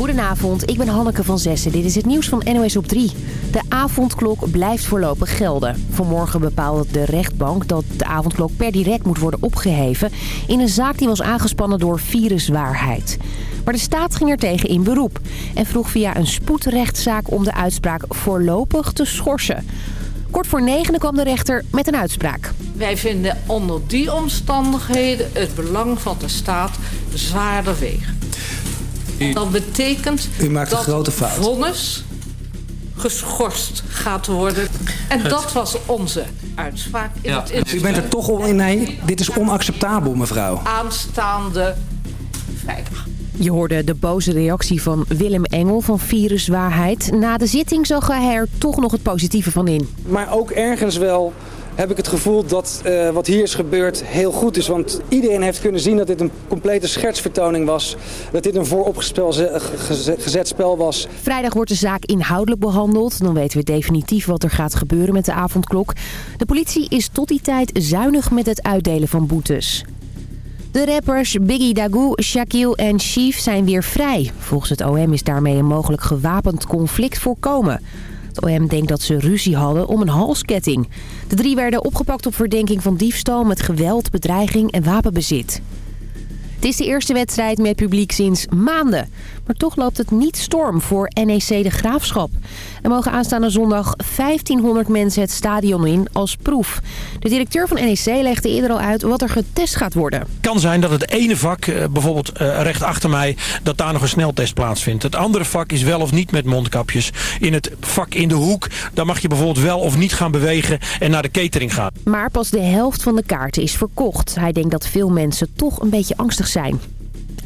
Goedenavond, ik ben Hanneke van Zessen. Dit is het nieuws van NOS op 3. De avondklok blijft voorlopig gelden. Vanmorgen bepaalde de rechtbank dat de avondklok per direct moet worden opgeheven... in een zaak die was aangespannen door viruswaarheid. Maar de staat ging er tegen in beroep... en vroeg via een spoedrechtszaak om de uitspraak voorlopig te schorsen. Kort voor negen kwam de rechter met een uitspraak. Wij vinden onder die omstandigheden het belang van de staat zwaarder wegen. Dat betekent U maakt een dat grote fout. vonnis geschorst gaat worden. En dat was onze uitspraak in Ja. het U bent er toch om in. Nee, dit is onacceptabel, mevrouw. aanstaande vrijdag. Je hoorde de boze reactie van Willem Engel van Viruswaarheid. Na de zitting zag hij er toch nog het positieve van in. Maar ook ergens wel heb ik het gevoel dat eh, wat hier is gebeurd heel goed is. Want iedereen heeft kunnen zien dat dit een complete schertsvertoning was. Dat dit een vooropgezet geze- gezet spel was. Vrijdag wordt de zaak inhoudelijk behandeld. Dan weten we definitief wat er gaat gebeuren met de avondklok. De politie is tot die tijd zuinig met het uitdelen van boetes. De rappers Biggie Dagu, Shaquille en Chief zijn weer vrij. Volgens het OM is daarmee een mogelijk gewapend conflict voorkomen. Het OM denkt dat ze ruzie hadden om een halsketting. De drie werden opgepakt op verdenking van diefstal met geweld, bedreiging en wapenbezit. Het is de eerste wedstrijd met publiek sinds maanden. Maar toch loopt het niet storm voor NEC De Graafschap. Er mogen aanstaande zondag 1500 mensen het stadion in als proef. De directeur van NEC legde eerder al uit wat er getest gaat worden. kan zijn dat het ene vak, eh, bijvoorbeeld eh, recht achter mij, dat daar nog een sneltest plaatsvindt. Het andere vak is wel of niet met mondkapjes. In het vak in de hoek, daar mag je bijvoorbeeld wel of niet gaan bewegen en naar de catering gaan. Maar pas de helft van de kaarten is verkocht. Hij denkt dat veel mensen toch een beetje angstig zijn.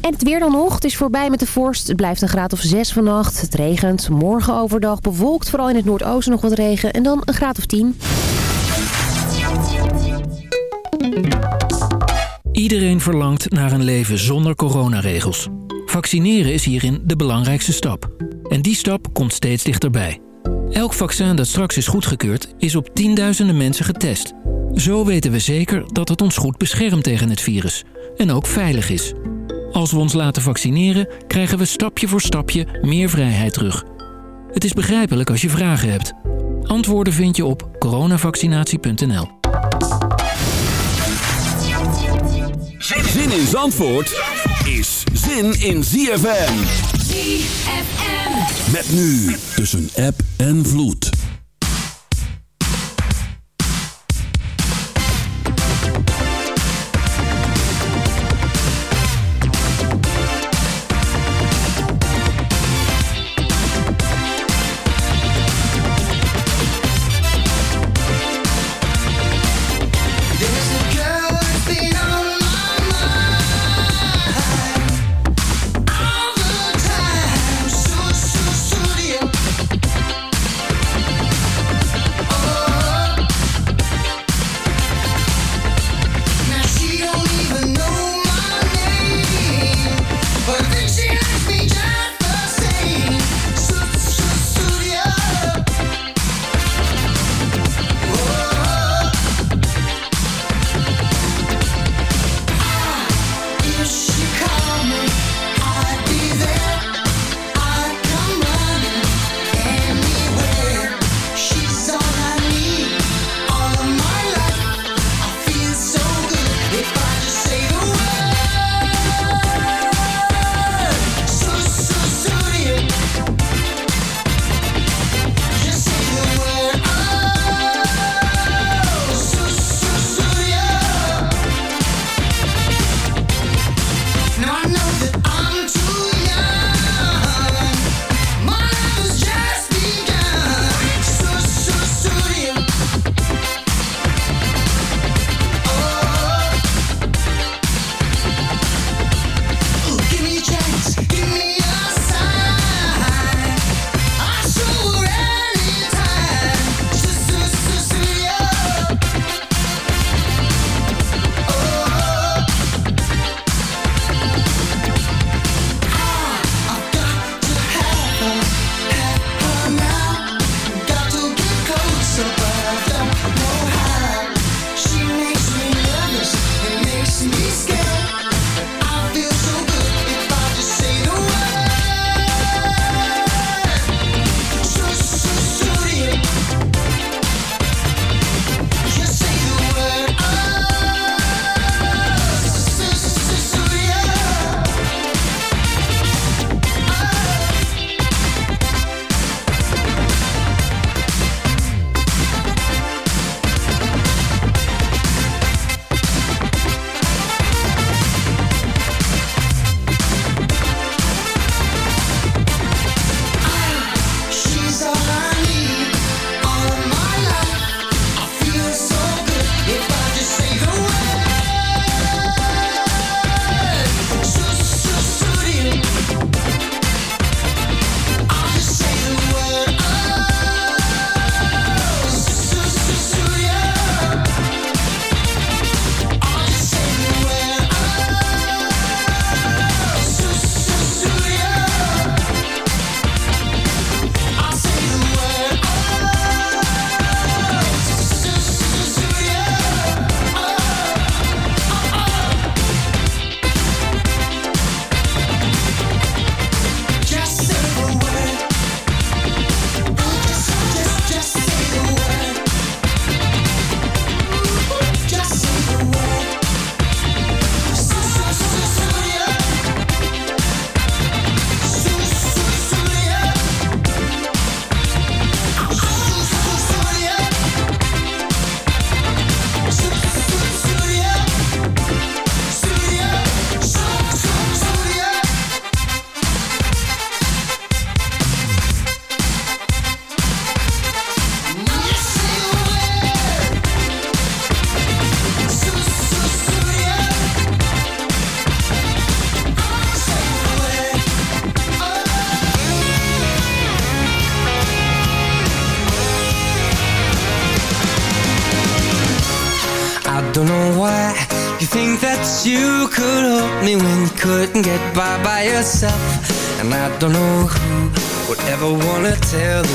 En het weer dan nog. Het is voorbij met de vorst. Het blijft een graad of 6 vannacht. Het regent. Morgen overdag bewolkt. Vooral in het noordoosten nog wat regen. En dan een graad of 10. Iedereen verlangt naar een leven zonder coronaregels. Vaccineren is hierin de belangrijkste stap. En die stap komt steeds dichterbij. Elk vaccin dat straks is goedgekeurd is op tienduizenden mensen getest. Zo weten we zeker dat het ons goed beschermt tegen het virus. En ook veilig is. Als we ons laten vaccineren, krijgen we stapje voor stapje meer vrijheid terug. Het is begrijpelijk als je vragen hebt. Antwoorden vind je op coronavaccinatie.nl. Zin in Zandvoort is zin in ZFM. ZFM. Met nu tussen app en vloed.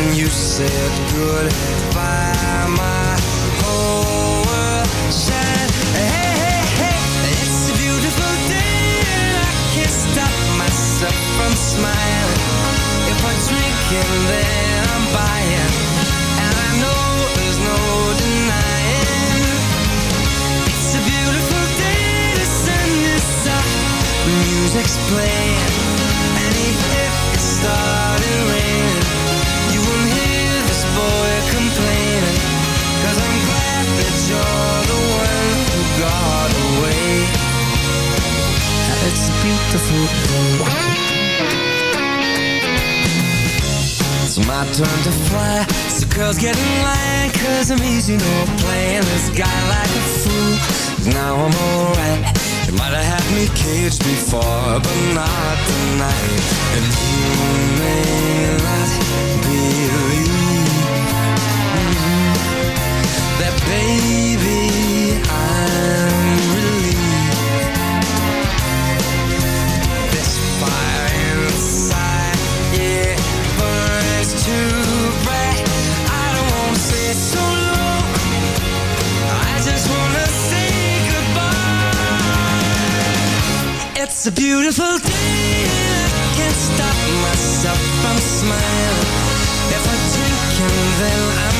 When you said goodbye, my whole world shined Hey, hey, hey, it's a beautiful day And I can't stop myself from smiling. If I drink and then I'm buying And I know there's no denying. It's a beautiful day, the sun is up music's playing And if it started raining boy complaining Cause I'm glad that you're the one who got away. It's a beautiful day It's my turn to fly. So girls get in line Cause I'm easy, no playing this guy like a fool. Now I'm alright. You might have had me caged before, but not tonight. And you may not believe It's a beautiful day. I can't stop myself from smiling. If I drink and then I'm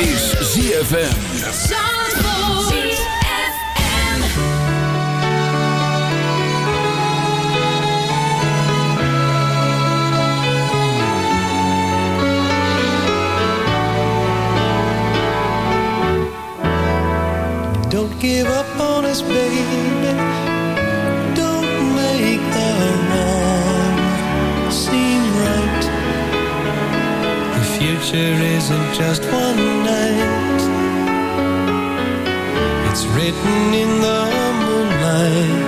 Is ZFM. Don't give up on us, baby. The isn't just one night. It's written in the moonlight.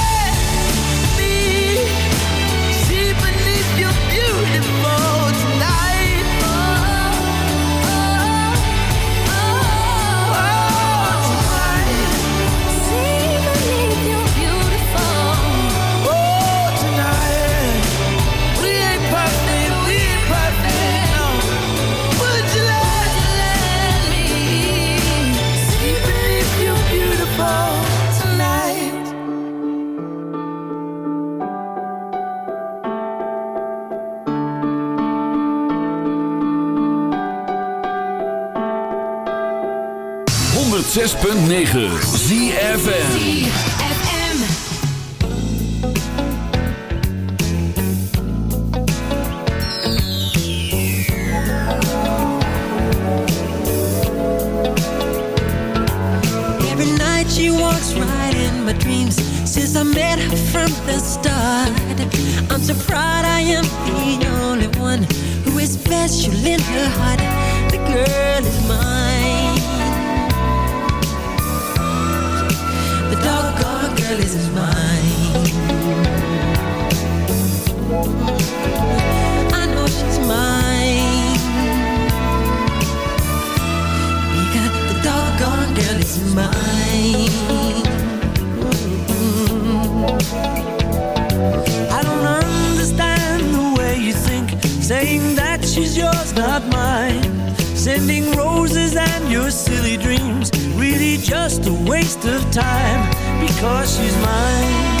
Ses puntneges Every night she walks right in my dreams. Since I met her from the start I'm so proud I am the only one Who is special in her heart. The girl is mine. Girl is mine. I know she's mine. The doggone girl mine. I don't understand the way you think, saying that she's yours, not mine. Sending roses and your silly dreams, really just a waste of time because she's mine.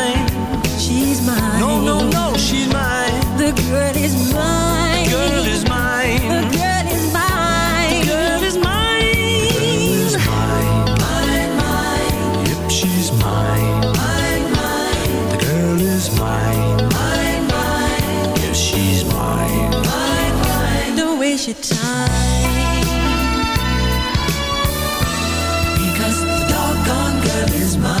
Because the doggone girl is mine.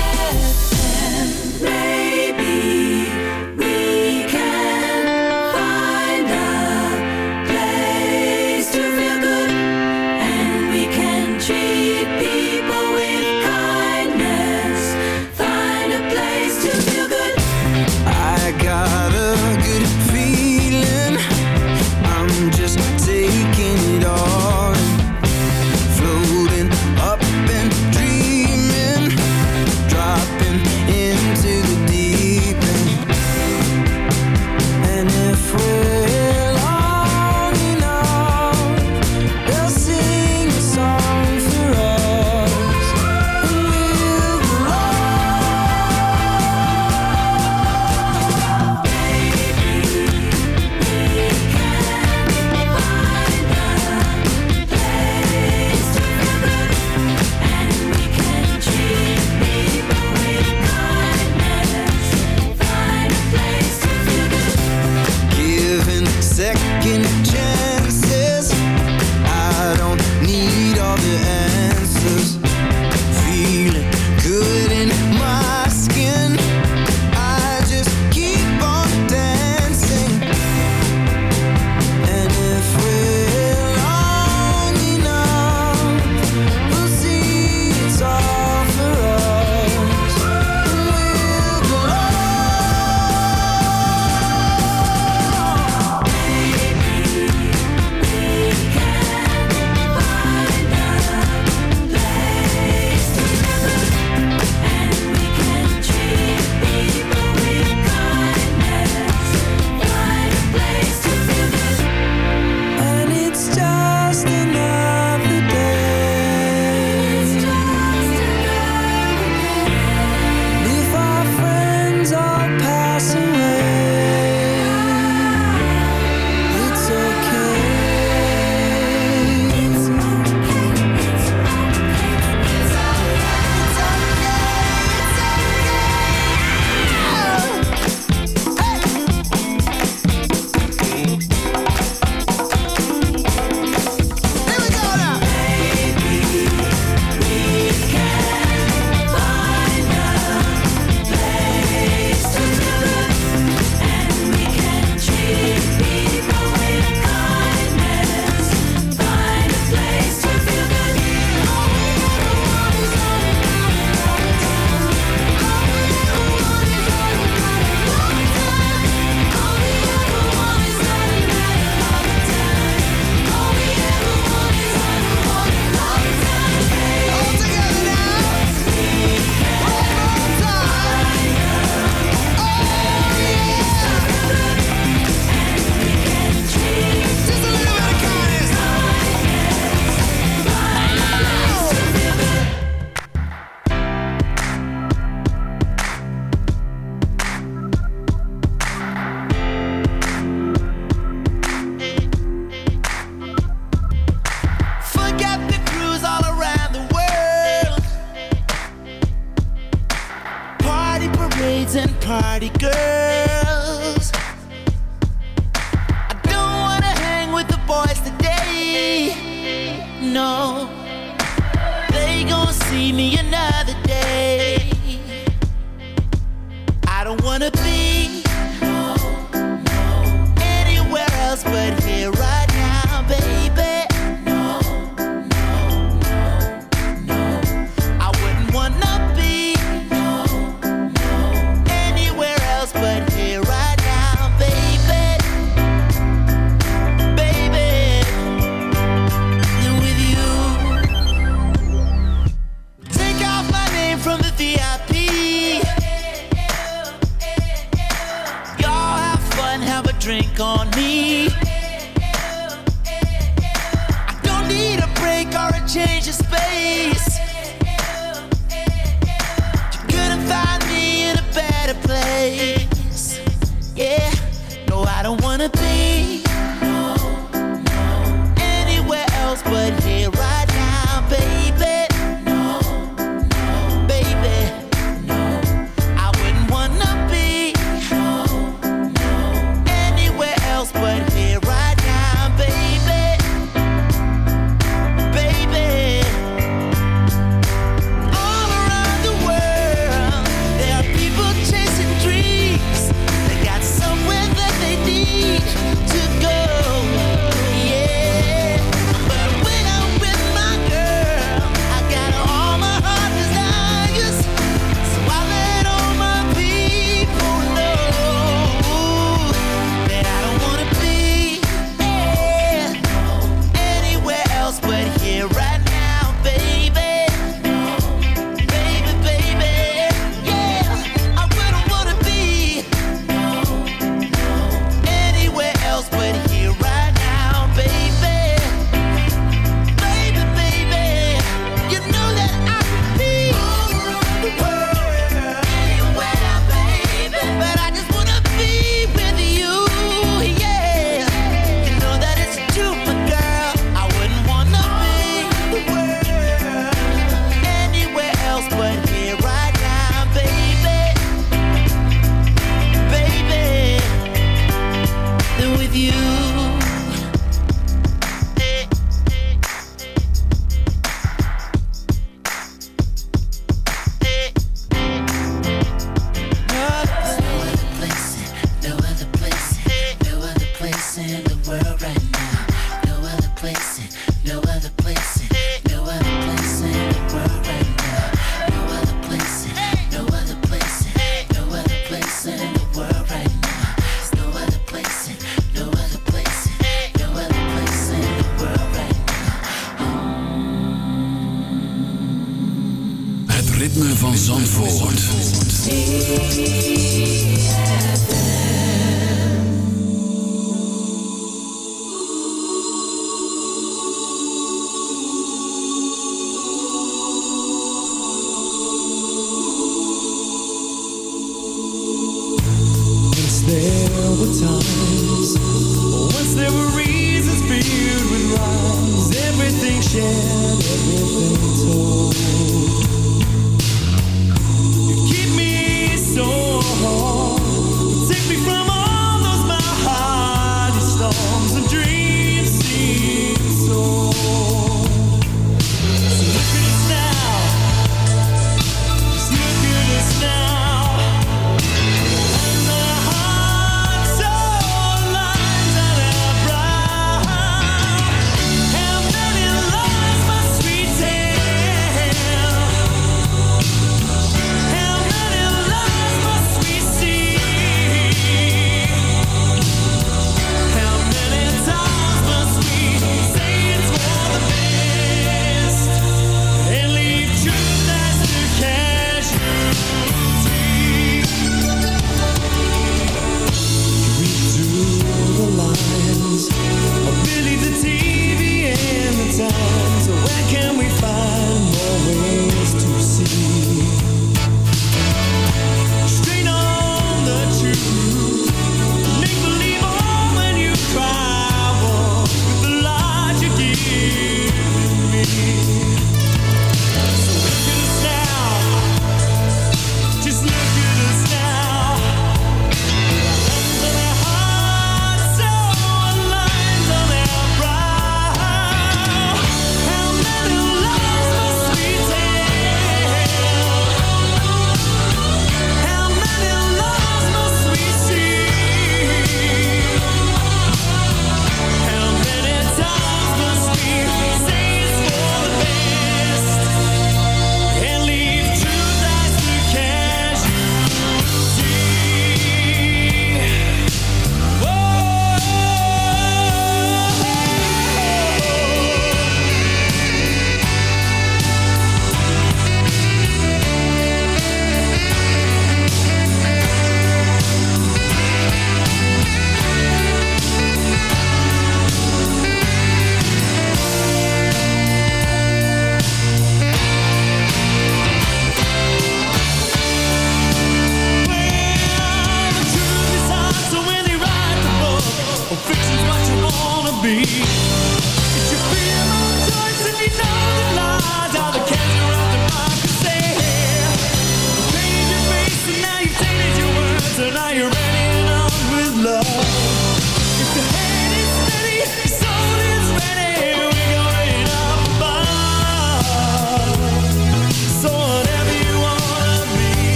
braids and party girls. I don't wanna hang with the boys today. No, they gon' see me another day. I don't wanna be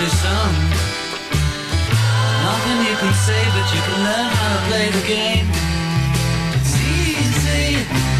be sung Nothing you can say but you can learn how to play the game. It's easy.